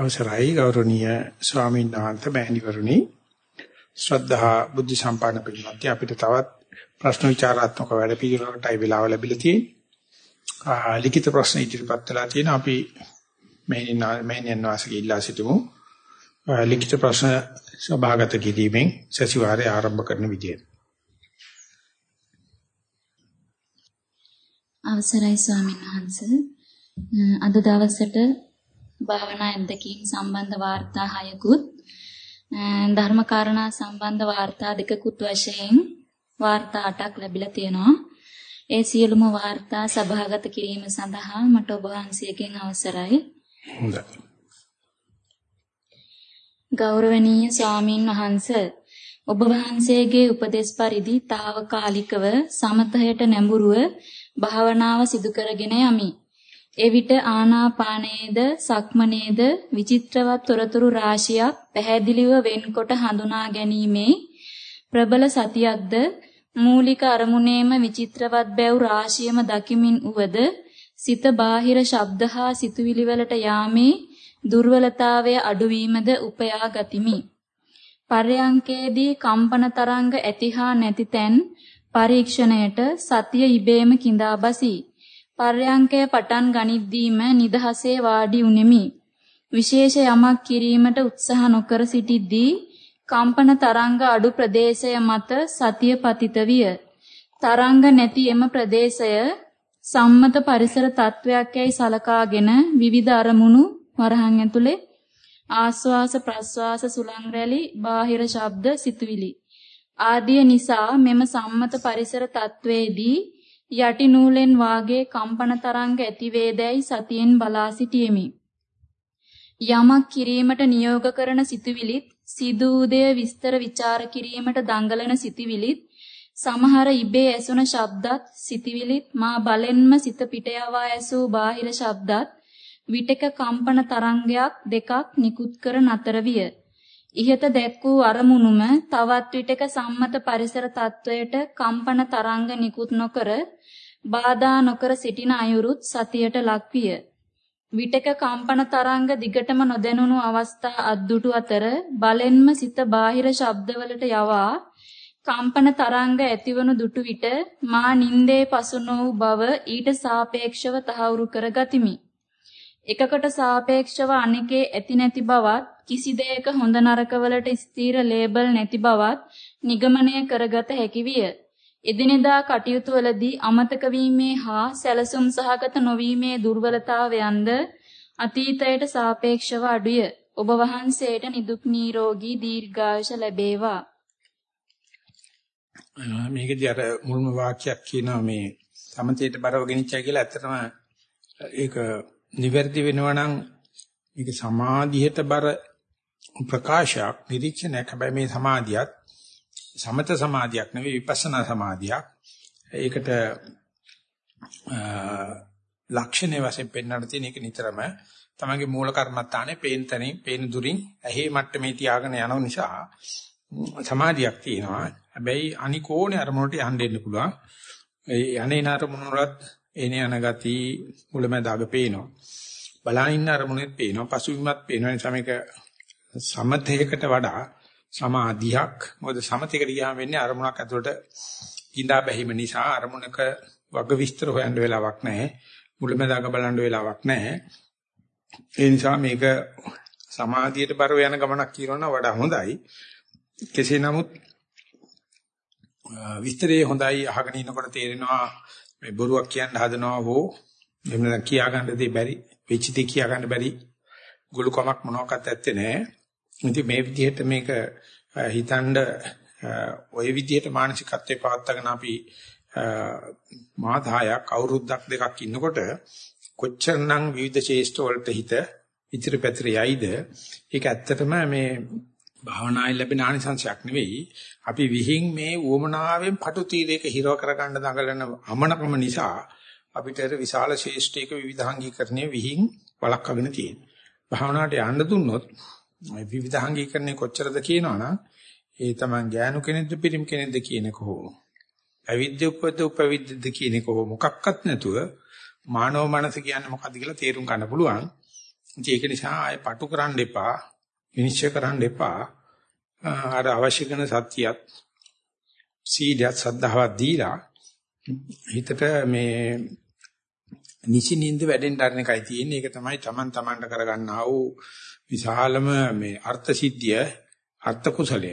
අවසරයි ගෞරවනීය ස්වාමීන් වහන්සේ මෑණිවරුනි ශ්‍රද්ධා බුද්ධ සම්පන්න පිළිමත් අපිට තවත් ප්‍රශ්න විචාරාත්මක වැඩ පිළිවෙලකටයි වෙලාව ලැබිලා තියෙන්නේ. ලිඛිත ප්‍රශ්න ඉදිරිපත් කළා තියෙන අපි මෑණියන් වාසගේ ඉල්ලා සිටිමු. ලිඛිත ප්‍රශ්න සභාගත කිරීමෙන් සතිವಾರය ආරම්භ කරන විදියට. අවසරයි ස්වාමීන් වහන්සේ අද දවසට භාවනා අධ්‍යක්ීම් සම්බන්ධ වාර්තා හයකුත් ධර්මකාරණා සම්බන්ධ වාර්තා දෙකකුත් වශයෙන් වාර්තා 8ක් ලැබිලා තියෙනවා. ඒ සියලුම වාර්තා සභාගත කිරීම සඳහා මට ඔබ වහන්සේගෙන් අවසරයි. හොඳයි. ගෞරවනීය ස්වාමින් වහන්සේ ඔබ වහන්සේගේ උපදේශ පරිදි తాවකාලිකව සමතයට නැඹුරුව භාවනාව සිදු කරගෙන යමි. එවිට ආනාපානයේද සක්මනේද විචිත්‍රවත් තොරතුරු රාශියක් පැහැදිලිව වෙන්කොට හඳුනා ගැනීමේ ප්‍රබල සතියක්ද මූලික අරමුණේම විචිත්‍රවත් බැව් රාශියම දකිමින් උවද සිත බාහිර ශබ්ද හා සිතුවිලි වලට යාමේ දුර්වලතාවය අඩුවීමද උපයා ගතිමි. පර්යංකේදී කම්පන තරංග ඇති හා නැති තැන් පරීක්ෂණයට සතිය ඉබේම කිඳා බසී. පර්යංකය පටන් ගනිද්දීම නිදහසේ වාඩි උනේමි. විශේෂ යමක් කිරීමට උත්සාහ නොකර සිටිද්දී කම්පන තරංග අඩු ප්‍රදේශය මත සතිය පතිත විය. තරංග නැති එම ප්‍රදේශය සම්මත පරිසර තත්වයක් යයි සලකාගෙන විවිධ අරමුණු වරහන් ඇතුලේ ආස්වාස ප්‍රස්වාස සුලං රැලි බාහිර ශබ්ද සිතුවිලි ආදිය නිසා මෙම සම්මත පරිසර තත්වයේදී යටි නූලෙන් වාගේ කම්පන තරංග ඇති වේදැයි සතියෙන් බලා සිටියෙමි. යමක් කිරීමට නියෝග කරන සිතුවිලිත් සිදූදය විස්තර ਵਿਚාර කිරීමට දඟලන සිතුවිලිත් සමහර ඉබේ ඇසුන ශබ්දත් සිතුවිලිත් මා බලෙන්ම සිත පිට යවා ඇසූ බාහිර ශබ්දත් විටක කම්පන තරංගයක් දෙකක් නිකුත් කර නතර විය. ඉහත දැක් වූ අරමුණුම තවත් විටක සම්මත පරිසර තත්වයට කම්පන තරංග නිකුත් නොකර බාධා නොකර සිටින අයුරුත් සතියට ලක්විය. විටක කම්පන තරංග දිගටම නොදැනුණු අවස්ථා අද්දුටු අතර බලෙන්ම සිත බාහිර ශබ්දවලට යවා කම්පන තරංග ඇතිවනු දුටු විට මා නින්දේ පසු නොවූ බව ඊට සාපේක්ෂව තහවුරු කර ගතිමි. එකකට සාපේක්ෂව අනෙකේ ඇති නැති බවත් කිසි දෙයක හොඳ නරකවලට ස්ථීර ලේබල් නැති බවත් නිගමනය කරගත හැකි විය. එදිනෙදා කටයුතු වලදී අමතක වීමේ හා සැලසුම් සහගත නොවීමේ දුර්වලතාවයන්ද අතීතයට සාපේක්ෂව අඩුය. ඔබ වහන්සේට නිදුක් නිරෝගී දීර්ඝායුෂ ලැබේවා. මේකදී අර මුල්ම වාක්‍යයක් කියනවා මේ සමතේට බරව ගෙනිච්චයි කියලා ඇත්තටම ඒක නිවැරදි වෙනවා නම් මේක සමාධියට බර ප්‍රකාශයක් නිරීක්ෂණයක් හැබැයි මේ සමාධියත් සමත සමාධියක් නෙවෙයි විපස්සනා සමාධියක්. ඒකට ලක්ෂණේ වශයෙන් පෙන්වන්න තියෙන එක නිතරම තමගේ මූල කර්මත්තානේ පේන තැනින් පේන දුරින් ඇහි මට්ටමේ තියාගෙන යන නිසා සමාධියක් තියෙනවා. හැබැයි අනිකෝනේ අරමුණට යන්න දෙන්න පුළුවන්. ඒ යන්නේ නරමුණ වලත් එනේ යන ගති මුලමඳාග පේනවා. බලාගෙන ඉන්න අරමුණෙත් පේනවා. පසුබිමත් පේනවා. නිසා මේක සමතේකට වඩා සමාධියක්. මොකද සමතේකට ගියාම වෙන්නේ අරමුණක් ඇතුළට ඉඳා බැහිම නිසා අරමුණක වග විස්තර හොයන්න වෙලාවක් නැහැ. මුලමදාග බලන්න වෙලාවක් නැහැ. ඒ නිසා මේක සමාධියට බරව යන ගමනක් කියනවා වඩා හොඳයි. කෙසේ නමුත් විස්තරේ හොඳයි අහගෙන ඉනකොට තේරෙනවා මේ බොරුවක් කියන්න හදනවා හෝ එහෙම නැත්නම් කියා ගන්න දෙයක් බැරි වෙච්ච දේ කියා ගන්න බැරි ගුළුකමක් මොනවාක්වත් ඇත්තේ නැහැ. ඉතින් මේ විදිහට මේක හිතනද ওই විදිහට මානසිකත්වේ පවත්වාගෙන අපි මාස 6ක් අවුරුද්දක් දෙකක් ඉන්නකොට කොච්චරනම් විවිධ ශේෂ්ඨ වලට හිත ඉතිරි පැතිර යයිද ඒක ඇත්තටම මේ භාවනායි ලැබෙන ආනිසංශයක් නෙවෙයි අපි විහිං මේ උවමනාවෙන් පටු තීරයක හිරව කරගන්න දඟලන අමනකම නිසා අපිට විශාල ශේෂ්ඨයක විවිධාංගීකරණය විහිං වළක්වාගෙන තියෙනවා. භාවනාවට යන්න දුන්නොත් විවිධාංගීකරණය කොච්චරද කියනවනම් ඒ තමයි ඥානු කෙනෙක්ද පිරිම් කෙනෙක්ද කියන එක හෝ අවිද්‍ය උපද උපවිද්‍යද කියන එක හෝ මොකක්වත් නැතුව මානව මනස කියන්නේ මොකද්ද කියලා තේරුම් ගන්න පුළුවන්. ඒක නිසා ආය පටු කරන්න එපා. විනිශ්චය කරන්න එපා. අර අවශ්‍ය කරන සත්‍යයත් සීලයත් සද්ධාවත් දීලා හිතට මේ නිසිනින්ද වැඩෙන්න ගන්න එකයි තියෙන්නේ. ඒක තමයි Taman Tamanට කරගන්නා වූ විශාලම මේ අර්ථ සිද්ධිය අර්ථ කුසලය.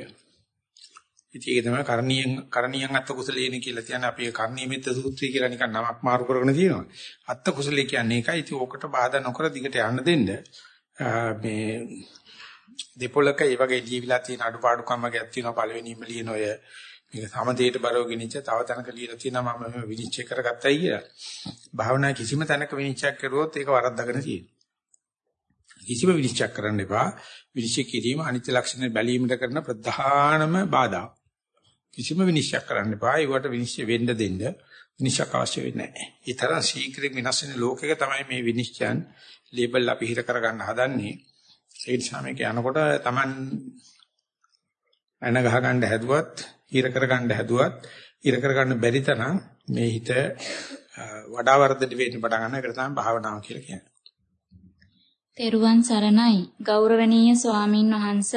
ඉතින් ඒක තමයි කරණීයන් කරණීයන් අත්ත කුසලේන කියලා කියන්නේ අපි කර්ණීයමෙත් සූත්‍රය කියලා නිකන් නමක් මාරු කරගෙන තියෙනවා. අත්ත කුසලේ කියන්නේ ඒකයි. ඉතින් ඕකට බාධා නොකර දිගට යන්න දෙන්න මේ දෙපොලක ඒ වගේ ජීවිලා තියෙන අඩුපාඩුකම් වගේක් තියෙනවා පළවෙනිම ලියන ඔය මේක සමතේට බරව ගෙනිච්ච තව තැනක ලියලා තියෙනවා මම විනිශ්චය කරගත්තයි කියලා. භාවනා කිසිම තැනක විනිශ්චය කරුවොත් ඒක වරද්දාගෙන තියෙනවා. කිසිම විනිශ්චය කරන්න එපා. විනිශ්චය කිරීම අනිත්‍ය ලක්ෂණ බැලීමට කරන ප්‍රධානම බාධා. කිසිම විනිශ්චය කරන්න එපා. ඒකට විනිශ්චය වෙන්න දෙන්න විනිශ්චය අවශ්‍ය වෙන්නේ නැහැ. ඒ තරම් ශීඝ්‍රයෙන් වෙනස් වෙන ලෝකයක තමයි මේ විනිශ්චයන් ලේබල් අපි හිත කරගන්න හදන්නේ. ඒ නිසා මේක යනකොට Taman එන ගහ ගන්න හැදුවත්, හිර කරගන්න හැදුවත්, හිර කරගන්න බැරි තරම් මේ හිත වඩා වර්ධනය වෙන්න පටන් ගන්න එකට තමයි භාවනාව කියලා කියන්නේ. තෙරුවන් සරණයි. ගෞරවනීය ස්වාමින් වහන්ස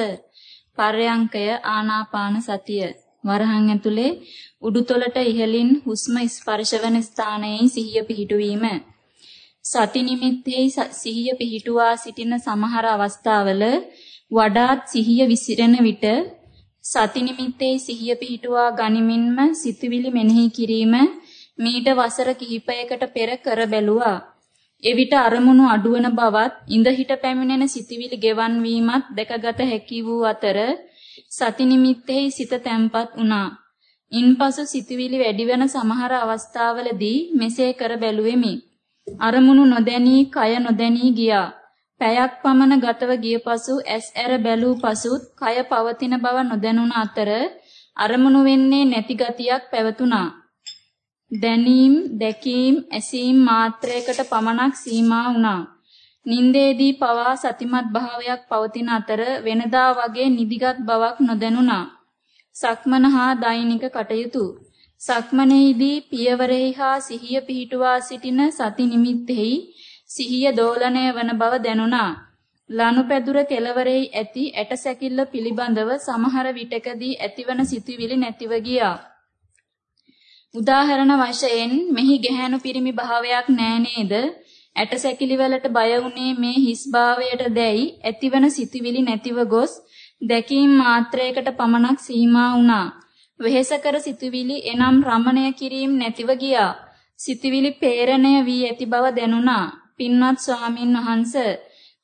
පර්යංකය ආනාපාන සතිය. වරහන් ඇතුලේ උඩුතොලට ඉහළින් හුස්ම ස්පර්ශවන ස්ථානයේ සිහිය පිහිටුවීම. සති නිමිත්තේ සිහිය පිහිටුවා සිටින සමහර අවස්ථාවල වඩාත් සිහිය විසිරෙන විට සති නිමිත්තේ සිහිය පිහිටුවා ගනිමින්ම සිතුවිලි මෙනෙහි කිරීම මීට වසර කිහිපයකට පෙර කර බැලුවා. එවිට අරමුණු අඩුවන බවත් ඉඳ හිට පැමිණෙන සිතිවිලි ගෙවන් වීමත් දැකගත හැකි වූ අතර සති නිමිත්තේ සිත තැම්පත් වුණා. ඉන්පසු සිතිවිලි වැඩි වෙන සමහර අවස්ථාවලදී මෙසේ කර බැලුවෙමි. අරමුණු නොදැනී කය නොදැනී ගියා. පැයක් පමණ ගතව ගිය පසු ඇස් ඇර බැලූ පසුත් කය පවතින බව නොදැනුණ අතර අරමුණු වෙන්නේ නැති ගතියක් පැවතුණා. දැනීම්, දැකීම්, ඇසීම් මාත්‍රයකට පමණක් සීමා වුණා. නින්දේදී පවා සතිමත් භාවයක් පවතින අතර වෙනදා වගේ නිදිගත් බවක් නොදැනුණා. සක්මන හා දෛනික කටයුතු සක්මනේදී පියවරෙහි හා සිහිය පිහිටුවා සිටින සති නිමිත්තෙහි සිහිය දෝලණය වන බව දැනුණා. ලනුපැදුර කෙළවරෙහි ඇති ඇට සැකිල්ල පිළිබඳව සමහර විටකදී ඇතිවන සිතුවිලි නැතිව ගියා. උදාහරණ වශයෙන් මෙහි ගැහැණු පිරිමි භාවයක් නෑ නේද? ඇටසැකිලි වලට බය වුනේ මේ හිස් භාවයට දැයි ඇතිවන සිතුවිලි නැතිව ගොස් දැකීම් මාත්‍රයකට පමණක් සීමා වුණා. වෙහෙසකර සිතුවිලි එනම් රමණය කිරීම නැතිව ගියා. සිතුවිලි පේරණය වී ඇති බව දැනුණා. පින්වත් ස්වාමින් වහන්සේ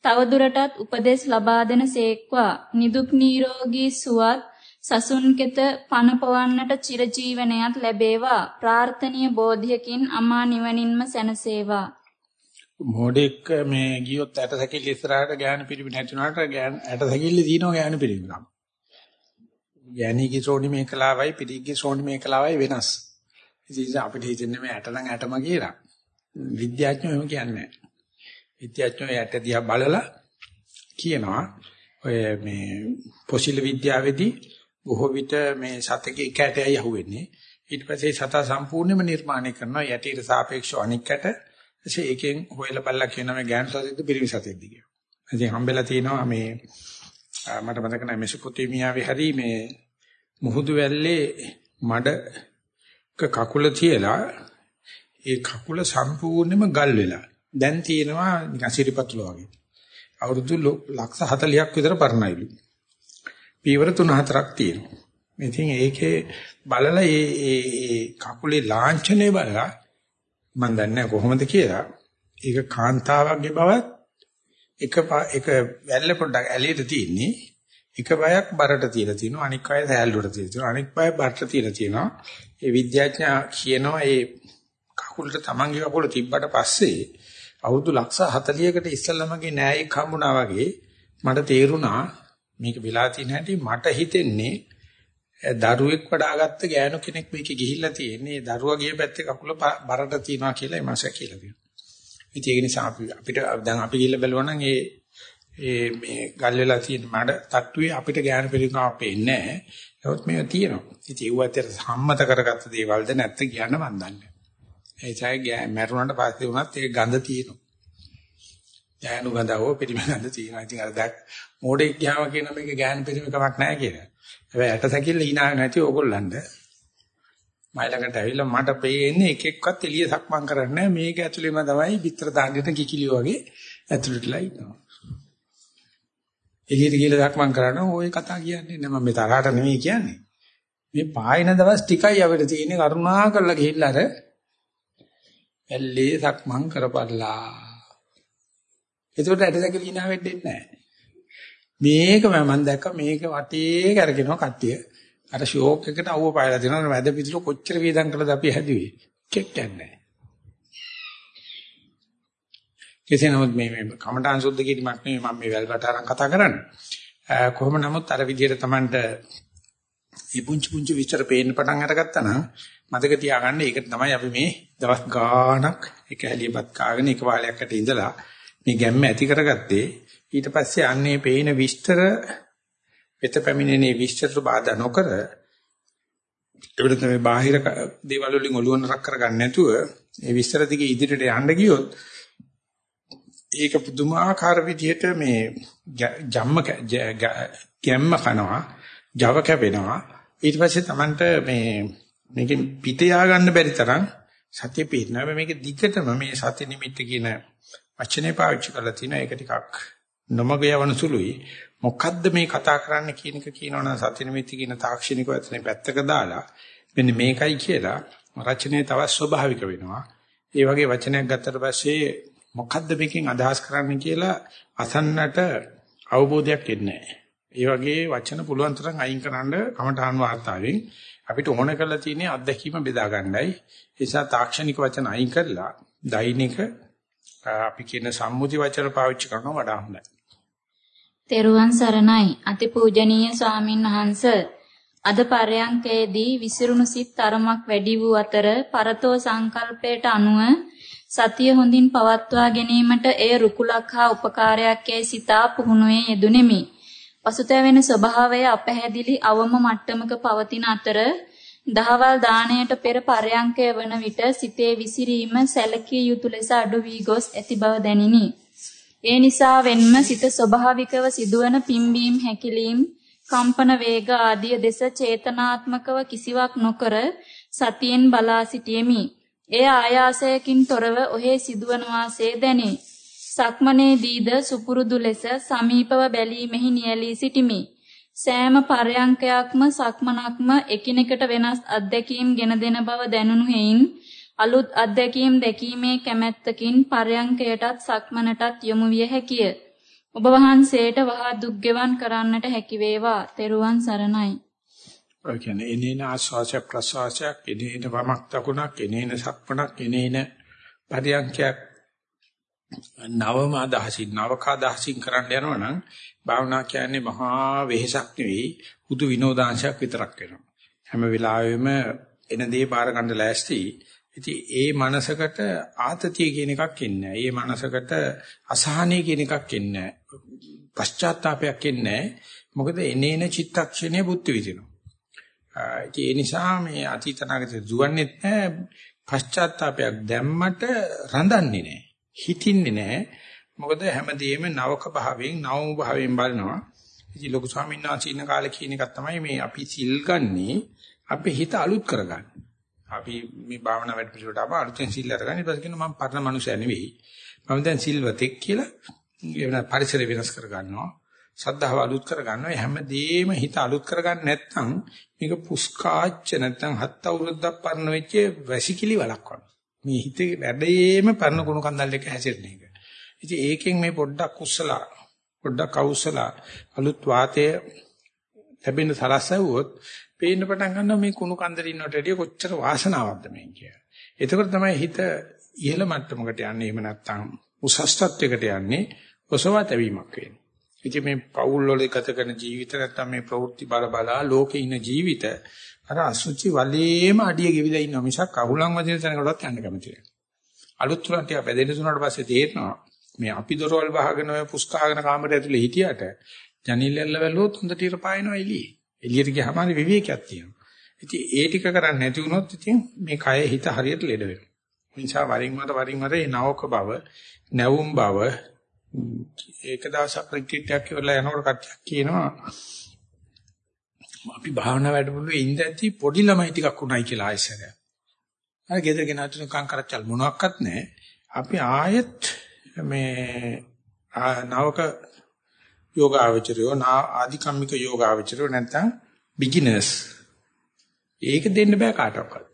තවදුරටත් උපදෙස් ලබා දෙන සේක්වා නිදුක් නිරෝගී සුවත් සසුන් කෙත පන පවන්නට චිරජීවනයත් ලැබේවා. ප්‍රාර්ථනීය බෝධියකින් අමා නිවනින්ම සැනසේවා. මොඩෙක් මේ ගියොත් ඇට සැකිලි ඉස්සරහට ගෑනු පිරිමි නැතුණාට ගෑන ඇට සැකිලි දිනව ගෑනු පිරිමි නම්. ගෑණිගේ සෝනි මේ කලාවයි පිටිගේ සෝනි මේ කලාවයි වෙනස්. ඉතින් අපිට හිතෙන්නේ මේ ඇට නම් ඇටම කියලා විද්‍යාඥයෝ එහෙම කියන්නේ නැහැ. විද්‍යාඥයෝ ඇට දිහා බලලා කියනවා ඔය මේ පොසිල් විද්‍යාවේදී බොහෝ විට මේ සතකේ එක ඇටයයි අහුවෙන්නේ. ඊට පස්සේ සතා සම්පූර්ණයෙන්ම නිර්මාණය කරනවා යටියට සාපේක්ෂව අනික් ඇට. එසේ එකෙන් හොයලා බලලා කියනවා මේ ගෑනු සතෙක්ද පිරිමි සතෙක්ද කියලා. ඉතින් හම්බෙලා තියෙනවා මේ මට මතක නැහැ මෙසොපොතේමියාවේ හරි මේ මුහුදු වැල්ලේ මඩක කකුල තියලා ඒ කකුල සම්පූර්ණයෙන්ම ගල් වෙලා. දැන් තියෙනවා නිකන් සිරිපතුල වගේ. අවුරුදු ලක්ෂ 40ක් විතර පරණයිලු. පීවර 3-4ක් තියෙනවා. ඉතින් ඒකේ බලලා ඒ ඒ කකුලේ ලාංඡනය බලලා මම දන්නේ කොහොමද කියලා. ඒක කාන්තාවක්ගේ බවත් එක එක වැල්ල පොඩ්ඩක් ඇලියට තියෙන්නේ. එක බයක් බරට තියලා තියෙනවා අනික් අය සෑල්ලුවට තියලා තියෙනවා අනික් බය බරට තියලා තියෙනවා. ඒ විද්‍යාඥයා කියනවා ඒ කකුලට තමන්ගේ කකුල තිබ්බට පස්සේ අවුරුදු ලක්ෂ 40කට ඉස්සෙල්ලාමගේ නෑයෙක් හම්බුණා වගේ මට තේරුණා මේක වෙලා තියෙන හැටි මට හිතෙන්නේ දරුවෙක් වඩාගත්ත ගෑනු කෙනෙක් මේකේ ගිහිල්ලා තියෙන්නේ දරුවා ගිය පැත්තේ කකුල බරට තියනවා කියලා එමාස කියලා කියනවා. ඉතින් ඒක නිසා අපි අපිට දැන් අපි ගිහිල්ලා බලුවා නම් ඒ ඒ මේ ගල් වෙලා තියෙන මඩ තට්ටුවේ අපිට ගෑනු පිළිකාවක් පේන්නේ නැහැ. නමුත් මේක තියෙනවා. ඉතින් ඒව ඇත්තට සම්මත කරගත්ත දේවල්ද නැත්te කියන්න මන් දන්නේ. ඒ චාය මැරුණාට පස්සේ වුණත් ඒ ගඳ තියෙනවා. ගෑනු ගඳවෝ පිරිමගඳ තියෙනවා. ඉතින් අර දැක් මොඩේ ගියාම කියන මේක ගෑනු පිරිමකමක් නැහැ කියලා. හැබැයි ඇට සැකිල්ල hina නැති ඕගොල්ලන්ට මයිලකට ඇවිල්ලා මට පේන්නේ එක එක්කත් එළිය සක්මන් කරන්නේ මේක ඇතුළේම තමයි පිටර දාන්න කිකිලිය වගේ ඇතුළටලා ඉන්නවා. එළියට ගිහලා සක්මන් කරනවා ওই කතා කියන්නේ නෑ මම මේ තරහට නෙමෙයි කියන්නේ. මේ පායන දවස් ටිකයි අපිට තියෙන්නේ කරුණා කරලා ගිහිල්ලා අර ඇල්ලේ සක්මන් කරපල්ලා. එතකොට ඇටසැකිලි hina වෙන්නේ නැහැ. මේක මම දැක්ක මේක වටේ කරගෙනවා කට්ටිය. අර ෂෝක් එකට අවුව පායලා දෙනවා මැද පිටුල කොච්චර වේදම් කළද අපි හැදුවේ. කෙක්කන්නේ නැහැ. කෙසේ නමුත් මේ මේ කමඨාන් සුද්ධ කිරීමක් නෙමෙයි මම මේ වැල්බටාරන් කතා කරන්නේ. කොහොම නමුත් අර විදිහට Tamanට මේ පුංචි පුංචි විස්තර පේන්න පටන් අරගත්තා නම් මතක තියාගන්න ඒක තමයි අපි මේ දවස් ගාණක් එක හැලියපත් කාගෙන එක වාලයක්කට ඉඳලා මේ ගැම්ම ඇති කරගත්තේ ඊට පස්සේ අන්නේ පේන විස්තර වෙත පැමිණෙනේ විස්තර බාධා නොකර ඒකට තමයි බාහිර දේවල් වලින් ඔළුව නරක් කරගන්න නැතුව ඒ විස්තර දිගේ ඉදිරියට යන්න ගියොත් ඒක පුදුමාකාර විදිහට මේ ජම්ම ගැම්ම කනවා Java කැපෙනවා. ඊට පස්සේ Tamanට මේ මේකෙන් පිට යා ගන්න බැරි තරම් සතිය පිටනවා. මේක දිගටම මේ සති නිමිත්ත කියන වචනේ පාවිච්චි කරලා තිනවා. ඒක ටිකක් නොමග යවන සුළුයි. මොකද්ද මේ කතා කරන්න කියන එක කියනවනම් සති නිමිත්ත කියන තාක්ෂණික වචනේ පැත්තක දාලා මෙන්න මේකයි කියලා රචනයේ තවත් ස්වභාවික වෙනවා. ඒ වගේ වචනයක් ගත්තට පස්සේ මොකද්ද මේකෙන් අදහස් කරන්න කියලා අසන්නට අවබෝධයක් එන්නේ ඒ වගේ වචන පුළුවන් තරම් අයින් කරන්න කමඨාන් වාර්තාවෙන් අපිට ඕන කරලා තියෙන්නේ අත්දැකීම බෙදා ගන්නයි. ඒ නිසා තාක්ෂණික වචන අයින් කරලා දෛනික අපි කියන සම්මුති වචන පාවිච්චි කරනවා වඩා හොඳයි. තෙරුවන් සරණයි අතිපූජනීය ස්වාමින් වහන්ස අද පරයන්කේදී විසිරුණු සිත් තරමක් වැඩි වූ අතර පරතෝ සංකල්පයට අනුව සතිය හොඳින් පවත්වා ගැනීමට එය රුකුලක් හා උපකාරයක් යයි සිතා පුහුණුවේ යෙදුණෙමි. පසුතැවෙන ස්වභාවය අපැහැදිලි අවම මට්ටමක පවතින අතර දහවල් දාණයට පෙර පරයන්කය වන විට සිතේ විසිරීම සැලකිය යුතු ලෙස අඩු වී ගොස් ඇති බව දැනිනි. ඒ නිසා වෙන්ම සිත ස්වභාවිකව සිදුවන පිම්බීම් හැකිලීම් කම්පන වේග ආදිය දෙස චේතනාත්මකව කිසිවක් නොකර සතියෙන් බලා සිටියෙමි. එය ආයාසයකින් තොරව ඔහේ සිදුවන වාසේ දැනේ. සක්මනේදීද සුපුරුදු ලෙස සමීපව බැලීමෙහි නියැලී සිටිමි. සෑම පරයන්කයක්ම සක්මනක්ම එකිනෙකට වෙනස් අත්දැකීම් ගෙන දෙන බව දැනුණු හේයින් අලුත් අත්දැකීම් දැකීමේ කැමැත්තකින් පරයන්කයටත් සක්මනටත් යොමු විය හැකිය. ඔබ වහන්සේට වහා දුක් ගෙවන් කරන්නට හැකි වේවා. තෙරුවන් සරණයි. ඔය කියන්නේ එනේන ආස්වාසය ප්‍රසවාසයක් එනේන වමක් දකුණක් එනේන සක්මණක් එනේන පරියන්කයක් නවම අදහසින් නවක අදහසින් කරන්න යනවා නම් භාවනා කියන්නේ මහා වෙහෙසක් නෙවෙයි හුදු විනෝදාංශයක් විතරක් වෙනවා හැම වෙලාවෙම එන දේ බාර ගන්න ලෑස්ති ඉතින් ඒ මනසකට ආතතිය කියන එකක් එන්නේ නැහැ. ඒ මනසකට අසහනය කියන එකක් එන්නේ නැහැ. පශ්චාත්තාවයක් එන්නේ නැහැ. මොකද එනේන චිත්තක්ෂණය බුද්ධ විදිනවා. ඒ නිසා මේ අතීත නාගත දුවන්නේ නැහැ පශ්චාත්තාවයක් දැම්මට රඳන්නේ නැහැ හිතින්නේ නැහැ. මොකද හැමදේම නවක භාවයෙන් නවම භාවයෙන් බලනවා. ඉතින් ලොකු ස්වාමීන් වහන්සේ ඉන්න කාලේ කියන එකක් තමයි මේ අපි සිල් ගන්නේ අපේ හිත අලුත් කරගන්න. අපි මේ භාවනා වැඩ පිළිවෙලට ආව අලුතෙන් සිල් අරගන්න. ඊපස්සේ කියනවා මම පරණ මනුස්සය නෙවෙයි. මම දැන් සිල්වතෙක් කියලා ඒ පරිසරය වෙනස් කර ගන්නවා සද්ධාව අලුත් කරගන්නවා. හැමදේම හිත අලුත් කරගන්න නැත්නම් මේක පුස්කාච්ච නැත්නම් හත් අවුරුද්දක් පරණ වෙච්ච වැසිකිලි වලක් වගේ. මේ හිතේ වැඩේම පරණ කුණු කන්දල් එක හැසිරෙන එක ඉතින් ඒකෙන් මේ පොඩ්ඩක් උස්සලා පොඩ්ඩක් අවුස්සලා අලුත් වාතය ලැබෙන සලස්සවුවොත් පේන්න පටන් ගන්නවා මේ කුණු කන්දරින් වලට වැඩිය කොච්චර වාසනාවක්ද මේ කියලා. එතකොට තමයි හිත ඉහළ මට්ටමකට යන්නේ එහෙම නැත්නම් උසස් තත්වයකට යන්නේ ඔසවා තැවීමක් වෙන්නේ. ඉතින් මේ පෞල් වල ගත කරන ජීවිත නැත්තම් මේ ප්‍රවෘත්ති බල බලා ලෝකේ ඉන්න ජීවිත අර අසුචි වලේම අඩිය ගෙවිලා ඉන්න මිසක් අහුලන් වදින තැනකටවත් යන්න කැමති නැහැ. අලුත් තුනක් ටික බැදෙන්න තුනට පස්සේ තේරෙනවා මේ අපි දොරවල් වහගෙන ඔය පුස්කාගෙන කාමරය ඇතුලේ හිටියට ජනේල ඇල්ල වැළුවොත් හොඳට ඉර පායනවා එළියේ. එළියට ගියාම විවේකයක් තියෙනවා. ඉතින් ඒ ටික කරන්නේ නැති වුණොත් ඉතින් මේ කය හිත හරියට ලෙඩ වෙනවා. නිසා වරින් වර වරින් වර මේ නවක බව, නැවුම් බව, ඒක දවසක් රිට්‍රීට් එකක් ඉවරලා යනකොට කට්ටියක් කියනවා අපි භාවනා වැඩමුළුවේ ඉඳද්දි පොඩි ළමයි ටිකක් උණයි කියලා ආයෙසරයක්. අර ගෙදර ගෙනාතුන කංකරච්චල් මොනවත් නැහැ. අපි ආයෙත් මේ නවක යෝගාවචරයෝ නා ආධිකම්මික යෝගාවචරයෝ නැත්නම් බිග්ිනර්ස් ඒක දෙන්න බෑ කාටවත්.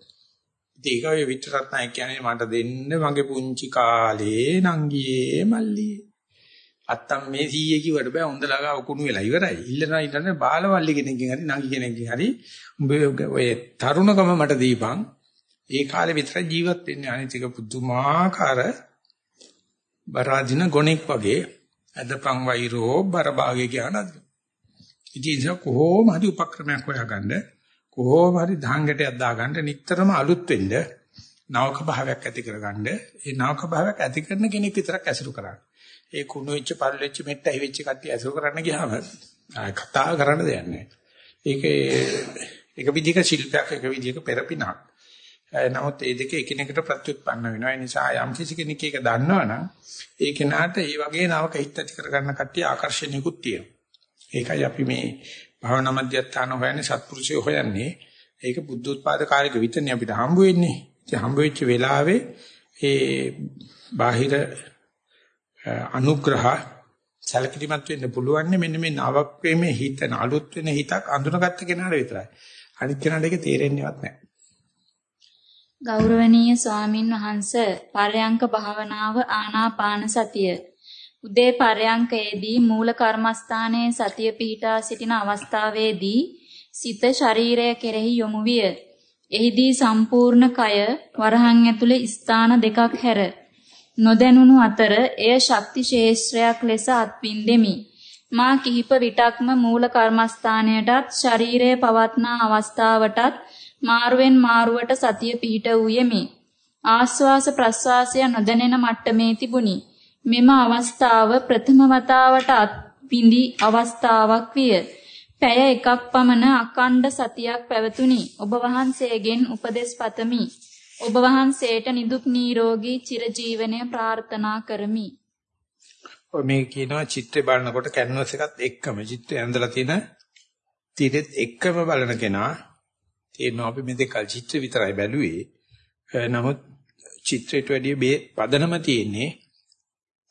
ඒක ඔය විතරත් නැහැ කියන්නේ මට දෙන්න මගේ පුංචි කාලේ නංගියේ මල්ලියේ අත්තම් මේ සීයේ කිව්වට බෑ හොඳ ළඟා උකුණු වෙලා ඉවරයි. ඉල්ලනවා ඉල්ලන්නේ බාලවල්ලි කෙනකින් හරි නංගි කෙනකින් හරි උඹ ඔය තරුණකම මට දීපන්. ඒ කාලේ විතර ජීවත් වෙන්නේ අනිත් එක පුදුමාකාර බරාදින ගොණෙක් වගේ අදපන් වෛරෝ බරභාගේ කියනද. ඉතින් ඒක කොහොම හරි උපක්‍රමයක් හොයාගන්න කොහොම හරි දහංගටයක් දාගන්න නිතරම අලුත් වෙන්න නවක භාවයක් ඇති කරගන්න ඒ නවක භාවයක් ඇති කරන කෙනෙක් විතරක් ඇසුරු කරන්න. ඒ කුණු වෙච්ච පල් වෙච්ච මෙට්ට ඇහි වෙච්ච කට්ටිය ඇසුරු කරන්න ගියාම කතා කරන්න දෙයක් නැහැ. ඒකේ එක විදිහක ශිල්පයක් එක විදිහක පෙරපිනක්. නමුත් මේ දෙක එකිනෙකට ප්‍රත්‍යুৎපන්න වෙනවා. ඒ නිසා යම් කිසි කෙනෙක් ඒක දන්නවනම් ඒ කෙනාට ඒ වගේ නවක හිත ඇති කරගන්න කට්ටිය ආකර්ෂණිකුත් තියෙනවා. ඒකයි අපි මේ භවනා මධ්‍යස්ථාන හොයන්නේ සත්පුරුෂය හොයන්නේ. ඒක බුද්ධ උත්පාද කාලයක විතරනේ අපිට හම්බ වෙන්නේ. ඉතින් හම්බ වෙච්ච වෙලාවේ ඒ බාහිර අනුග්‍රහ සැලකිලිමත් වෙන්න පුළුවන් මෙන්න මේ නවක් වීමේ හිතන අලුත් වෙන හිතක් අඳුනගත්ත කෙනාට විතරයි. අනිත් කෙනාට ඒක තේරෙන්නේවත් නැහැ. ගෞරවනීය ස්වාමින් වහන්සේ පරයන්ක භාවනාව ආනාපාන සතිය උදේ පරයන්කයේදී මූල කර්මස්ථානයේ සතිය පිහිටා සිටින අවස්ථාවේදී සිත ශරීරය කෙරෙහි යොමු විය. එහිදී සම්පූර්ණ කය වරහන් ඇතුලේ ස්ථාන දෙකක් හැර නොදැනුණු අතර එය ශක්ති ශේෂ්ත්‍රයක් ලෙස අත්විඳෙමි. මා කිහිප විටක්ම මූල කර්මස්ථානයටත් ශරීරයේ පවත්නා අවස්ථාවටත් මාරුවෙන් මාරුවට සතිය පිහිට වූයෙමි. ආස්වාස ප්‍රස්වාසය නොදැනෙන මට්ටමේ තිබුණි. මෙම අවස්ථාව ප්‍රථම වතාවට අත්විඳි අවස්ථාවක් විය. පැය එකක් පමණ අකණ්ඩ සතියක් පැවතුණි. ඔබ වහන්සේගෙන් උපදෙස් පතමි. ඔබ වහන්සේට නිදුක් නිරෝගී චිරජීවනය ප්‍රාර්ථනා කරමි. ඔය මේ කියනවා චිත්‍රය බලනකොට කැන්වස් එකත් එක්කම චිත්‍රය ඇඳලා තියෙන තිරෙත් එක්කම බලන කෙනා තේරෙනවා අපි මේ දෙකල් චිත්‍ර විතරයි බැලුවේ. නමුත් චිත්‍රයට වැඩිය මේ පදනම තියෙන්නේ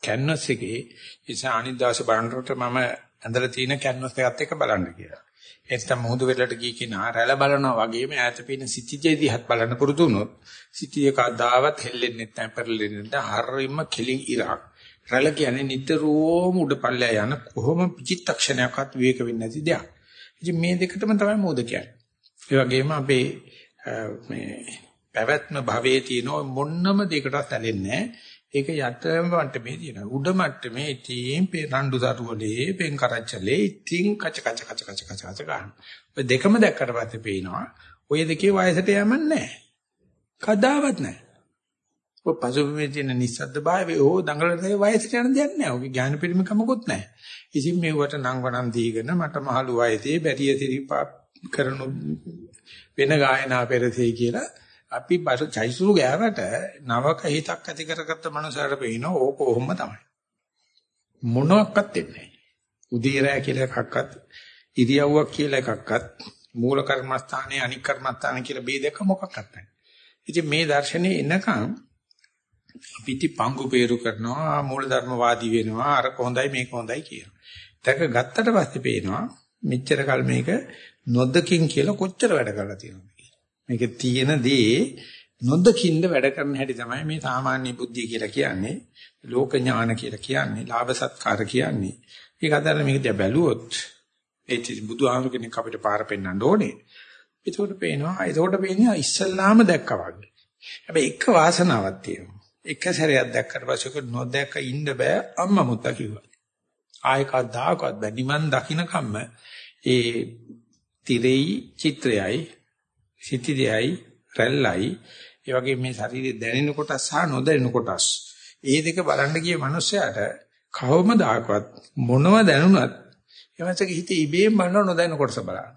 කැන්වස් එකේ. ඒ නිසා අනිත් දවසේ බලනකොට මම ඇඳලා තියෙන කැන්වස් එකත් එක්ක බලන්න කියලා. එතන මුහුදු වෙලට ගිය කෙනා රැළ බලනවා වගේම ඈත පේන සිටිජේ දිහත් බලන්න පුරුදු වුණොත් සිටිය කවදාවත් හෙල්ලෙන්නේ නැහැ පෙරලෙන්නේ නැහැ හරියම කෙලින් ඉරක්. රැළ කියන්නේ නිතරම උඩ පල්ලෑ යන කොහොම චිත්තක්ෂණයක්වත් විවේක වෙන්නේ නැති දෙයක්. ඉතින් මේ දෙකටම තමයි මෝද කියන්නේ. ඒ වගේම අපේ මේ පැවැත්ම භවයේ තියෙන මොන්නම දෙයකටවත් ඇලෙන්නේ නැහැ. ඒක යටම මට්ටමේ තියෙනවා. උඩ මට්ටමේ ඉතින් රණ්ඩු දරුවලේ පෙන් කරච්චලේ ඉතින් කච කච කච කච කච කච ගන්න. ඔය දෙකම දැක්කට පස්සේ පේනවා. ඔය දෙකේ වයසට යමන්නේ නැහැ. කදාවත් නැහැ. ඔය පසුබිමේ තියෙන නිස්සද්ද භාවය ඕ දඟලන වයසට යන දෙයක් නැහැ. ඔගේ ඥාන පරිමකමකුත් නැහැ. ඉතින් මේවට නම් වණන් දීගෙන මට මහලු වයසේ බැරිය සිරිපා කරනු වෙන ගායනා පෙරසේ කියලා අපි චෛසුරු ගෑවට නවක හිතක් ඇති කරගත්ත මනුස්සයර පේන ඕක කොහොම තමයි. මොනවත් දෙන්නේ නැහැ. උදේරය කියලා එකක්වත් ඉරියව්වක් කියලා එකක්වත් මූල කර්මස්ථානයේ අනික් කර්මස්ථාන කියලා ભેදක මොකක්වත් නැහැ. ඉතින් මේ දර්ශනේ එනකන් අපිටි පංගු peeru කරනවා මූල ධර්මවාදී වෙනවා අර කොහොඳයි මේක හොඳයි කියනවා. දැක ගත්තට පස්සේ පේනවා මෙච්චර කල් මේක නොදකින් කියලා කොච්චර වැඩ කරලා තියෙනවද මේකේ තියෙන දේ නොදකින්න වැඩ කරන හැටි තමයි මේ සාමාන්‍ය බුද්ධිය කියලා කියන්නේ. ලෝක ඥාන කියලා කියන්නේ. ලාභ සත්කාර කියන්නේ. ඒක අතර මේක දිහා බැලුවොත් ඒ බුදුහාමුදුර කෙනෙක් අපිට පාර පෙන්වන්න ඕනේ. ඒකට පේනවා. ඒකට පේන්නේ ඉස්සල්ලාම දැක්කා වගේ. හැබැයි එක වාසනාවක් තියෙනවා. එක සැරයක් දැක්කට පස්සේ නොදැක ඉන්න බෑ අම්මා මුත්තා කිව්වා. ආයෙ කවදාකවත් බැ නිවන් දකින්න කම්ම ඒ තිරෙයි චිත්‍රයයි සිටිදයයි රැල්ලයි ඒ වගේ මේ ශරීරය දැනෙන කොටස් සහ නොදැනෙන කොටස් ඒ දෙක බලන්න ගිය මනුස්සයාට කවමදාකවත් මොනව දැනුණත් එවන්සක හිතේ ඉබේම බලන නොදැනෙන කොටස බලන්න.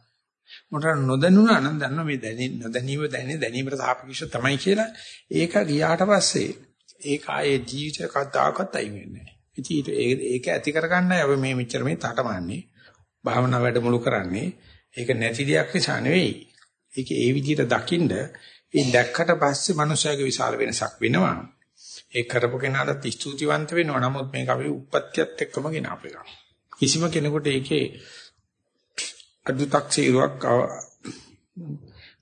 මොකට නොදැනුණා නම් දන්න මේ දැනෙන නොදැනීම දැනෙන දැනීමට සාපේක්ෂව තමයි කියලා ඒක ගියාට පස්සේ ඒක ආයේ ජීවිතේ කවදාකවත් අයින් වෙන්නේ නැහැ. ඉතින් ඒක ඇති කරගන්නයි අපි මේ මෙච්චර මේ තටමන්නේ. භාවනා වැඩමුළු කරන්නේ. ඒක නැති දෙයක් නිසා නෙවෙයි. ඒක ඒ විදිහට දකින්ද ඒ දැක්කට පස්සේ මනුස්සයාගේ විශාල වෙනසක් වෙනවා. ඒ කරපු කෙනාට ස්තුතිවන්ත වෙනවා. නමුත් මේක අපි උප්පත්තියත් එක්කම ගෙන අපේ. කිසිම කෙනෙකුට ඒකේ අදු탁සීරුවක්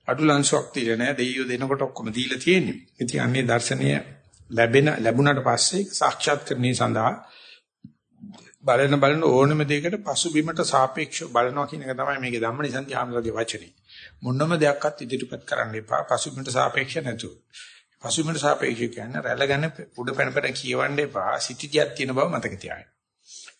අඩු ලංසක් තියලා නැහැ දෙයියෝ දෙනකොට ඔක්කොම දීලා තියෙන්නේ. ඉතින් අන්නේ දර්ශනීය ලැබෙන ලැබුණාට පස්සේ සාක්ෂාත් කරන්නේ සඳහා බලන බලන ඕනම දෙයකට පසුබිමට සාපේක්ෂව බලනවා කියන එක තමයි මේකේ ධම්මනිසන්ති ආමරගේ වචනේ. මොනම දෙයක්වත් ඉදිරිපත් කරන්න එපා පසුබිමට සාපේක්ෂ නැතුව. පසුබිමට සාපේක්ෂ කියන්නේ රැළ ගැන උඩ පැන පැන කියවන්න එපා සිටිතියක් තියෙන බව මතක තියාගන්න.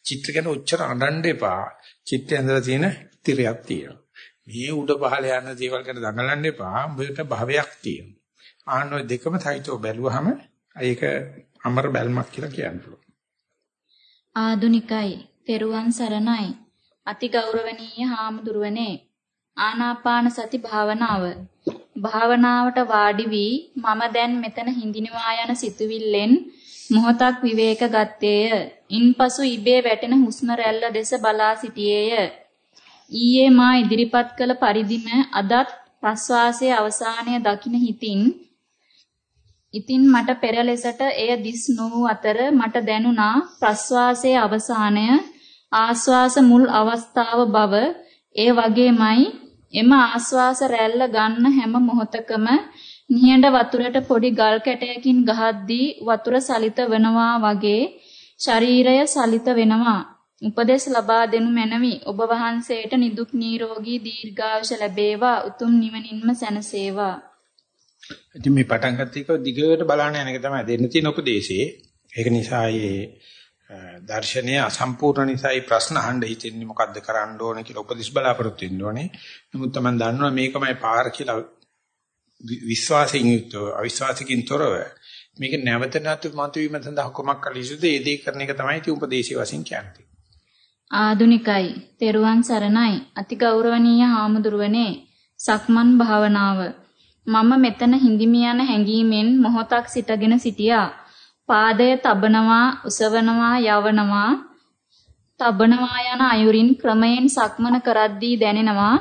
චිත්‍ර ගැන උච්චර අඬන්න එපා. චිත්‍රය ඇඳලා තියෙන තිරයක් තියෙනවා. මේ උඩ පහළ යන දේවල් ගැන දඟලන්න එපා. උඹට භවයක් තියෙනවා. ආන්න ඔය දෙකම සහිතව බැලුවහම ඒක අමර බැල්මක් කියලා කියන්න පුළුවන්. ආදුනිකයි, තෙරුවන් සරණයි. අති ගෞරවනීය හාමුදුරුවනේ. ආනාපාන සති භාවනාව. භාවනාවට වාඩි වී මම දැන් මෙතන හිඳිනවා යන සිතුවිල්ලෙන් මොහොතක් විවේක ගත්තේය. ඉන්පසු ඉබේ වැටෙන හුස්ම රැල්ල දෙස බලා සිටියේය. ඊයේ මා ඉදිරිපත් කළ පරිදිම අදත් ප්‍රස්වාසයේ අවසානය දකින්න හිතින් ඉතින් මට පෙර ලෙසට එය දිස් නොවූ අතර මට දැනුණා ප්‍රස්වාසයේ අවසානය ආස්වාස මුල් අවස්ථාව බව ඒ වගේමයි එම ආස්වාස රැල්ල ගන්න හැම මොහොතකම නිහඬ වතුරට පොඩි ගල් කැටයකින් ගහද්දී වතුර සලිත වෙනවා වගේ ශරීරය සලිත වෙනවා උපදෙස් ලබා දෙනු මැනවි. ඔබ වහන්සේට නිදුක් නිරෝගී දීර්ඝායුෂ ලැබේවා. උතුම් නිවනින්ම සැනසේවා. ඉතින් මේ පටන් ගත්ත එක දිගට බලන්න යන එක තමයි දෙන්න තියෙන උපදේශේ. ඒක නිසා මේ දර්ශනීය අසම්පූර්ණ නිසායි ප්‍රශ්න අහන්න හිතෙන්නේ. මොකද්ද කරන්න ඕන කියලා උපදෙස් බලාපොරොත්තු වෙන්න ඕනේ. නමුත් තමයි දන්නවා මේකමයි පාර කියලා විශ්වාසයෙන් යුක්තව අවිශ්වාසකින් තොරව මේක නැවත නැවත මතුවීම සඳහා කොමක් කළ යුතුද? ඒ දේ කරන එක තමයි ති උපදේශය වශයෙන් කියන්නේ. ආදුනිකයි. තෙරුවන් සරණයි. අතිගෞරවනීය හාමුදුරුවනේ සක්මන් භාවනාව. මම මෙතන හිඳිමි යන හැඟීමෙන් මොහොතක් සිටගෙන සිටියා. පාදය තබනවා උසවනවා යවනවා තබනවා යන අයුරින් ක්‍රමයෙන් සක්මන කරද්දී දැනෙනවා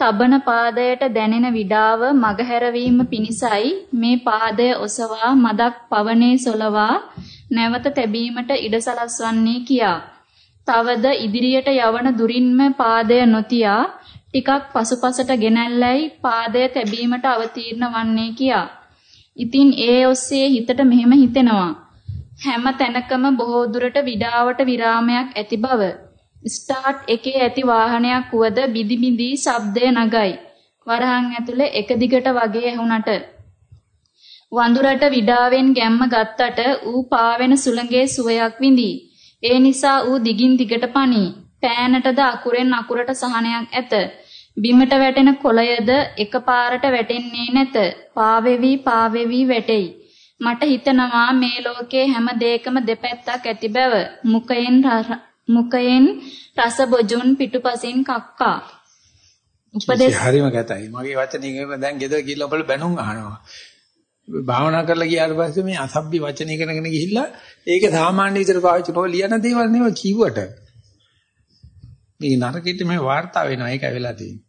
තබන පාදයට දැනෙන විඩාව මගහැරවීම පිණිසයි මේ පාදය ඔසවා මදක් පවනේ සොලවා නැවත තැබීමට ඉඩ සලස්වන්නේ කියා තවද ඉදිරියට යවන දුරින්ම පාදය නොතියා ටිකක් පසුපසට ගෙනැල්ලයි පාදය තැබීමට අවතීර්ණ වන්නේ කියා. ඉතින් ඒ ඔස්සේ හිතට මෙහෙම හිතෙනවා. හැම තැනකම බොහෝ දුරට විඩාවට විරාමයක් ඇති බව. ස්ටාර්ට් එකේ ඇති වාහනයක් වුවද බිදි බිදි ශබ්දය නගයි. වරහන් ඇතුලේ එක දිගට වගේ ඇහුණට වඳුරට විඩාවෙන් ගැම්ම ගත්තට ඌ පාවෙන සුළඟේ සුවයක් විඳී. ඒ නිසා ඌ දිගින් දිගට පණී. පෑනටද අකුරෙන් අකුරට සහනයක් ඇත. බිමට වැටෙන කොළයද එකපාරට වැටෙන්නේ නැත. පාවෙවි පාවෙවි වැටෙයි. මට හිතනවා මේ ලෝකේ හැම දෙයකම දෙපැත්තක් ඇති බව. මුකයෙන් මුකයෙන් රස බොජුන් පිටුපසින් කක්කා. උපදේශ හරිම ගැතයි. මගේ වචනේ දැන් ගෙදර ගිහලා ඔබල බැනුම් අහනවා. භාවනා කරලා ගියාට පස්සේ මේ අසභ්‍ය වචන ඉගෙනගෙන ගිහිල්ලා ඒක සාමාන්‍ය විදිහට පාවිච්චි කරලා ලියන දේවල් නෙවෙයි කිව්වට මේ නරකෙට මේ වාර්තා වෙනවා. ඒකයි වෙලා තියෙන්නේ.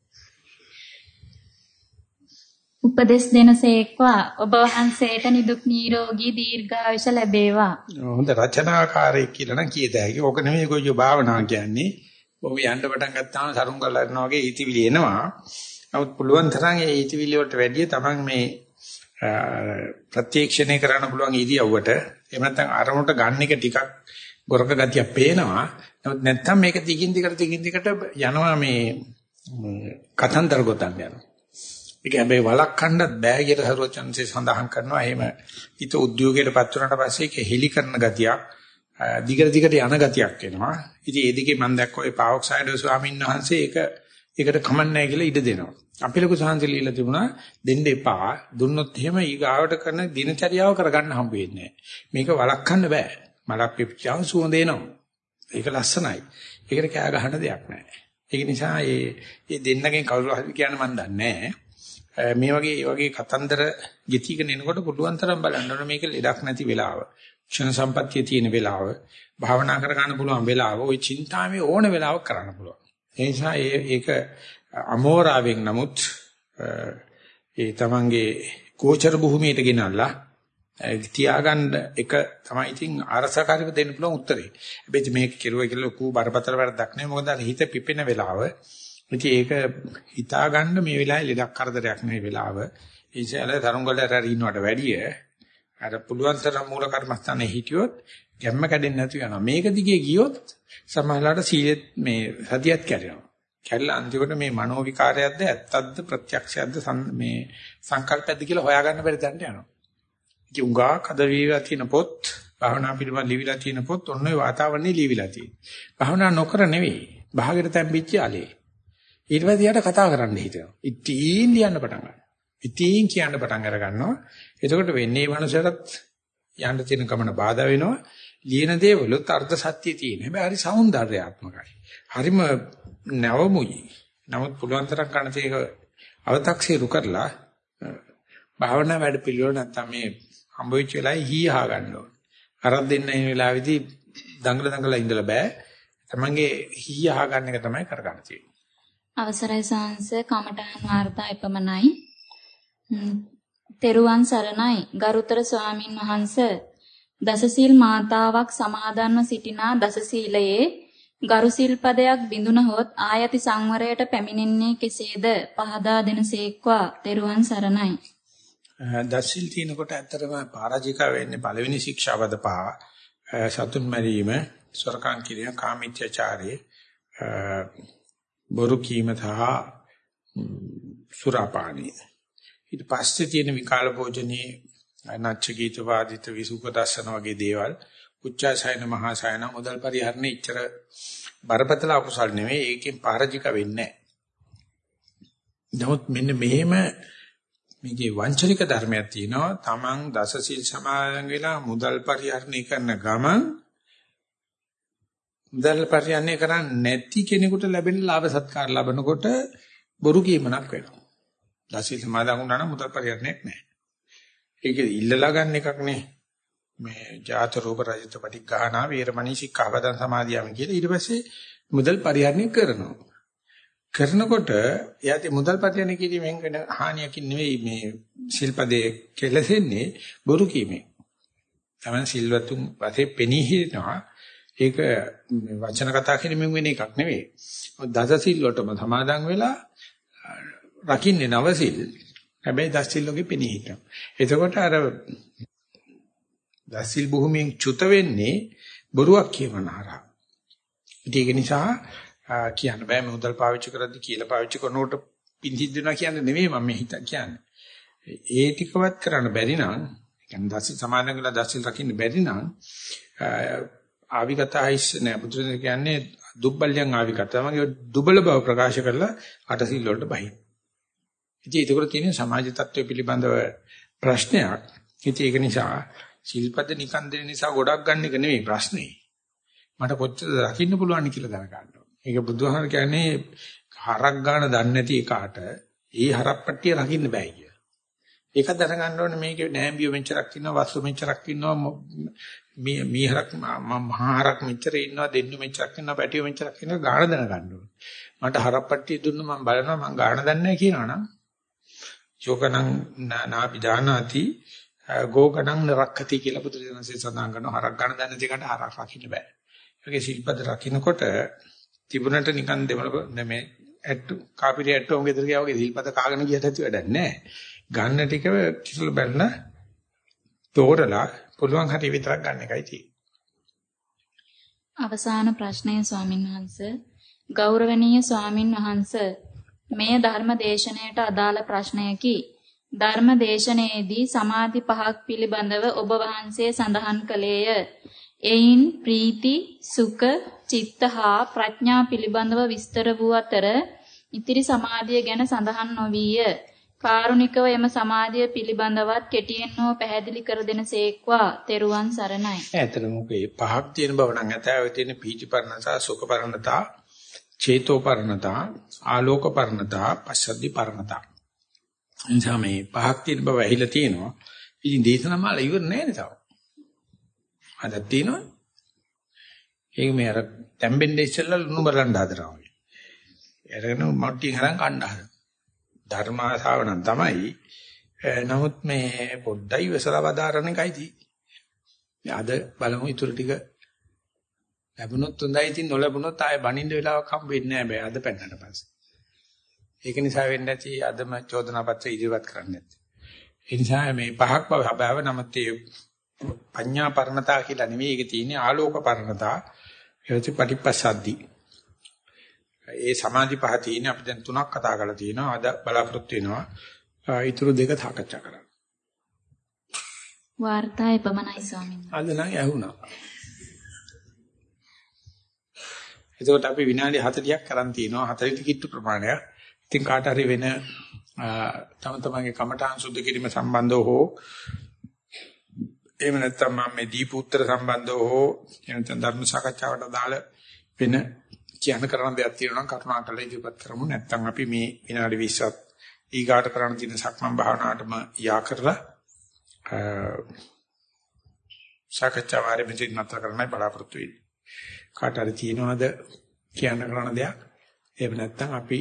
උපදේශ දෙනසේක්වා. ඔබ වහන්සේට නිදුක් නිරෝගී දීර්ඝායුෂ ලැබේවා. හොඳ රචනාකාරයෙක් කියලා නම් කියද හැකි. ඕක නෙමෙයි කොයියෝ භාවනා කියන්නේ. ඔබ යන්න පටන් ගත්තාම සරුංගල් කරනවා වගේ ඊතිවිලි එනවා. නමුත් පුළුවන් තරම් ඒ ඊතිවිලි වලට වැඩිය තමන් මේ ප්‍රත්‍යක්ෂණය කරන්න පුළුවන් ඉරියව්වට. එහෙම නැත්නම් අරමුණට ගන්න එක ටිකක් ගොරක ගතිය පේනවා. නමුත් නැත්නම් මේක දිගින් දිගට දිගින් දිගට යනවා මේ කතන්දර ගොතන්න යනවා. ඒක හැබැයි වළක්වන්නත් බෑ කියලා සරුවචන්සේ සඳහන් කරනවා. එහෙම හිත උද්‍යෝගයටපත් වුණාට පස්සේ ඒක හෙලි කරන ගතියක් දිගට දිගට යන ගතියක් එනවා. ඉතින් ඒ දිගේ මම දැක්කෝ ඒ පාවොක්සයිඩ් ස්වාමීන් වහන්සේ ඒක ඒකට කමන්නේ කියලා ඉඩ දෙනවා. අපි ලොකු සාන්තිලීලා තිබුණා දෙන්න එපා. දුන්නොත් එහෙම ඊගාවට කරන දිනචරියාව කරගන්න හම්බ වෙන්නේ මේක වළක්වන්න බෑ. මලක් පිපිච්චාම සුවඳ එනවා. ඒක ලස්සනයි. ඒකට කෑ ගහන්න දෙයක් නැහැ. ඒක නිසා මේ මේ දෙන්නගෙන් කවුරු හරි කියන්න මම දන්නේ මේ වගේ මේ වගේ කතන්දර ගෙතිගෙන එනකොට පුළුවන් තරම් බලන්න ඕනේ මේක ලෙඩක් නැති වෙලාව. ක්ෂණ සම්පත්තිය තියෙන වෙලාව භාවනා කර ගන්න පුළුවන් වෙලාව ওই චින්තාමේ ඕන වෙලාවක කරන්න පුළුවන්. ඒ නිසා ඒක අමෝරාවෙන් නමුත් ඒ තමන්ගේ ගෝචර භූමියට ගෙනල්ලා තියාගන්න එක තමයි ඉතින් අරසකාරීව දෙන්න පුළුවන් උත්තරේ. හැබැයි මේක කෙරුවා කියලා ලොකු බරපතල වැඩක් නෙවෙයි. මොකද අර හිත පිපෙන වෙලාව. ඉතින් ඒක හිතාගන්න මේ වෙලාවේ ලෙඩක් කරදරයක් නෙවෙයි වෙලාව. ඒසල තරුංගලට ඉන්නවට වැඩිය අර පුළුවන් තරම් මූල කර්මස්ථානේ හිටියොත් ගැම්ම කැඩෙන්නේ නැතුව යනවා. මේක දිගේ ගියොත් සමහරලාට සීලෙත් මේ සතියත් කැඩෙනවා. කැඩලා අන්තිමට මේ මනෝ විකාරයක්ද ඇත්තක්ද ප්‍රත්‍යක්ෂයක්ද මේ සංකල්පයක්ද කියලා හොයාගන්න බැරි තැනට යනවා. ඉතින් උඟා කද වේවා තියෙන පොත් භාවනා පිළිබඳ ලිවිලා තියෙන පොත් ඔන්න ඔය වාතාවරණේ ලිවිලා තියෙනවා. භාවනා නොකර නෙවෙයි. භාගයට තැම්පිච්ච allele. ඊට පස්සේ යාට කතා කරන්න හිතෙනවා. ඉතින් ලියන්න පටන් ගන්නවා. ඉතින් කියන්න පටන් අර ගන්නවා. එතකොට වෙන්නේ මනුස්සයරත් යන්න තියෙන ගමන බාධා වෙනවා. ලියන දේවලුත් අර්ථ සත්‍ය තියෙන. හැබැයි හරි సౌందర్యාත්මකයි. හරිම නැවමුයි. නමුත් පුළුවන් තරම් කණ තේක අව탁සීරු කරලා භාවනා වැඩ පිළිවෙල නැත්තම් මේ හම්බ වෙච්ච වෙලාවේ හී අහ ගන්න ඕන. අරක් දෙන්න ඉන්න වෙලාවේදී දඟල දඟල ඉඳලා බෑ. තමන්ගේ හී අහ ගන්න එක තමයි කරගන්න තියෙන්නේ. අවසරයි සාංශ කමඨාන් වාර්තා එපමණයි. තෙරුවන් සරණයි ගරුතර ස්වාමින් වහන්සේ දසසීල් මාතාවක් සමාදන්ව සිටිනා දසසීලයේ ගරු සිල්පදයක් බිඳුනහොත් ආයති සංවරයට පැමිණෙන්නේ කෙසේද පහදා දෙනසේක්වා තෙරුවන් සරණයි දසිල් තිනකොට ඇත්තටම පරාජික වෙන්නේ පළවෙනි ශික්ෂාවද පහ. සතුන් මරීම සොරකම් කිරීම කාමීත්‍යචාරය බොරු කීම සහ සුරාපානී ඊට පස්සේ තියෙන විකාල භෝජනයේ නච්ච ගීත වාදිත විසුක දර්ශන වගේ දේවල් උච්චාසයන මහාසයන මුදල් පරිහරණය ඉච්චර බරපතල අකුසල් නෙවෙයි ඒකෙන් පරාජික වෙන්නේ නමුත් මෙන්න මෙහෙම මේකේ වංචනික ධර්මයක් තියෙනවා තමන් දසසිල් සමාදන් වෙලා මුදල් පරිහරණය කරන ගමන් මුදල් පරිහරණය කරන්නේ නැති කෙනෙකුට ලැබෙන ලාභ සත්කාර ලැබනකොට බොරු කීමනක් වෙනවා දසීල් සමාදන් වුණා නම් මුදල් පරිහරණයක් නැහැ. ඒක ඉල්ලලා ගන්න එකක් නේ. මේ ජාත රූප රජිත පටිඝානා වේරමණී සික්ඛාපදං සමාදියාමි කියලා ඊට පස්සේ මුදල් පරිහරණය කරනවා. කරනකොට එයාට මුදල් පරිහරණය කිරීමෙන් වෙන හානියකින් නෙවෙයි මේ ශිල්පදේ කෙලසෙන්නේ බොරු කීමෙන්. තමයි සිල්වතුන් වාසේ පෙනී හිටිනවා. ඒක වචන කතා කිරීමෙන් වෙන එකක් නෙවෙයි. දස සිල් වලටම සමාදන් වෙලා රකින්නේ නවසිල්. හැබැයි දස්සිල් ලෝකෙ පෙනී හිටනවා. එතකොට අර දස්සිල් භූමියෙන් චුත වෙන්නේ බොරුවක් කියවන හරහා. ඒක නිසා කියන්න බෑ මේ මුදල් පාවිච්චි කරද්දී කියලා පාවිච්චි කරනකොට පිංහිත් දෙනවා කියන්නේ නෙවෙයි මම මේ හිත කියන්නේ. ඒ ටිකවත් කරන්න බැරි නම් කියන්නේ දස්සිල් සමාදන් කරලා දස්සිල් රකින්න බැරි නම් ආවිගතයිස් නෑ බුදුරජාණන් කියන්නේ දුබ්බල්යන් ආවිගත. තමගේ දුබල බව ප්‍රකාශ කරලා අටසිල් වලට බහින්න. ඉතින් ඒක තියෙන සමාජ තත්ත්වය පිළිබඳව ප්‍රශ්නයක්. ඉතින් ඒක නිසා ශිල්පද නිකන් දෙන නිසා ගොඩක් ගන්න එක නෙවෙයි ප්‍රශ්නේ. මට කොච්චර දකින්න පුළුවන් කියලා දැනගන්න ඕනේ. ඒක බුදුහාම කියන්නේ හරක් ගන්න දන්නේ නැති එකාට ඒ හරප්පට්ටිය රකින්න බෑ කියලා. ඒක දැනගන්න ඕනේ මේකේ නෑම්බිය මෙච්චරක් ඉන්නවා වස්තු මෙච්චරක් ඉන්නවා මේ මීහරක් මහහරක් මෙච්චර ඉන්නවා දෙන්නු මෙච්චරක් ඉන්නවා පැටියෝ මෙච්චරක් ඉන්නවා ගාණ දැනගන්න ඕනේ. මට හරප්පට්ටිය දුන්න මම බලනවා මම ගාණ දන්නේ නැහැ කියනවනම් යෝගණං නාපිදානාති ගෝගණං නරක්කති කියලා බුදුරජාණන්සේ සඳහන් කරනවා හරක් ගන්න දැන දෙකට හරක් රකින්න බෑ. ඒකේ ශිල්පද රකින්නකොට තිබුණට නිකන් දෙමළ මේ ඇට්ටු කාපිරි ඇට්ටෝම් ගෙදර ගියා වගේ ශිල්පද කාගෙන ගියට ඇති වැඩක් නැහැ. ගන්න ටික කිසල බැලන තෝරලා පුළුවන් හරි විතරක් ගන්න එකයි තියෙන්නේ. අවසාන ප්‍රශ්නය ස්වාමින් වහන්සේ ගෞරවනීය ස්වාමින් වහන්සේ මෙය ධර්ම දේශනයට අදාළ ප්‍රශ්නයකි. ධර්ම දේශනයේදී සමාධි පහක් පිළිබඳව ඔබ වහන්සේ සඳහන් කළේය. එයින් ප්‍රීති, සුඛ, චිත්ත හා ප්‍රඥා පිළිබඳව විස්තර වූ අතර ඉතිරි සමාධිය ගැන සඳහන් නොවිය. කාරුණිකව එම සමාධිය පිළිබඳවත් කෙටියෙන් හෝ පැහැදිලි කර දෙනසේක්වා තෙරුවන් සරණයි. ඇත්තටම මොකේ පහක් තියෙන බව නම් ඇතාවේ තියෙන පීති පරණතා සුඛ පරණතා චේතෝ පරණතා ආලෝක පරණතා පස්සද්ධි පරණතා එනිසා මේ පහක් තියෙන බව ඇහිලා තියෙනවා ඉතින් දේශනාමාල ඉවර නැහැ නේ තාම අදක් තියෙනවා. ඒක මේ අර තැම්බෙන්නේ ඉස්සෙල්ලා ලුණු බලන්න හදනවා. එරගෙන මට්ටියෙන් හරන් කන්න හදන. ධර්මාසාව නම් තමයි. නමුත් මේ පොඩ්ඩයි වෙසලවදාරණ එකයි තියෙන්නේ. අද බලමු ඊටු ටික ලැබුණොත් හොඳයි ඉතින් නොලැබුණොත් ආයෙ බනින්න වෙලාවක් හම්බ වෙන්නේ නැහැ බෑ අද පෙන්නට පස්සේ. ඒක නිසා වෙන්නේ නැති අදම චෝදනා පත්‍ර ඉදිරිපත් කරන්නේ නැත්තේ. ඒ නිසා මේ පහක් බව හැබෑව නමුත් ඒ පඤ්ඤා පරණතා කියලා නෙවෙයි ඒක තියෙන්නේ ආලෝක පරණතා. ඒත් පටිපස්සද්දි. ඒ සමාධි පහ තියෙන අපි දැන් තුනක් කතා කරලා තියෙනවා. අද බලාපොරොත්තු වෙනවා. ඊටු දෙක සාකච්ඡා කරන්න. වාර්තා එපමණයි ස්වාමීන් වහන්සේ. අද නම් ඇහුණා. එතකොට අපි විනාඩි 40ක් කරන් තිනවා 40 කිට්ටු ප්‍රමාණයක්. ඉතින් කාට හරි වෙන තම තමන්ගේ කමඨාන් සුද්ධ කිරීම සම්බන්ධව හෝ එහෙම නැත්නම් මම මේ දීප උත්තර සම්බන්ධව හෝ එහෙම ධර්ම සාකච්ඡාවට දාලා වෙන කියන්න කරන දෙයක් තියෙනවා නම් කරුණාකරලා ඉදිරිපත් කරමු. නැත්නම් අපි මේ විනාඩි 20ක් ඊගාට කරන්න තියෙන සක්මන් භාවනාවටම යා කරලා සාකච්ඡා වාරෙ මෙතන නතර කරන්නයි බලාපොරොත්තු වෙන්නේ. කාට හරි තියෙනවද කියන්න කරන දෙයක්? එහෙම නැත්නම් අපි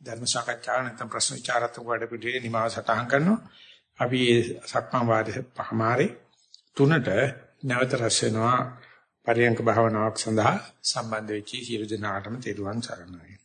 ධර්ම සාකච්ඡාව නැත්නම් ප්‍රශ්න විචාරාත්මක වැඩ පිළිවෙලේ නිමාව සටහන් කරනවා. අපි මේ සක්මන් වාරයේ පහමාරේ තුනට නැවත රැස් වෙනවා පරියංක භාවනාවක් සඳහා සම්බන්ධ වෙච්ච සියලු දෙනාටම තෙරුවන් සරණයි.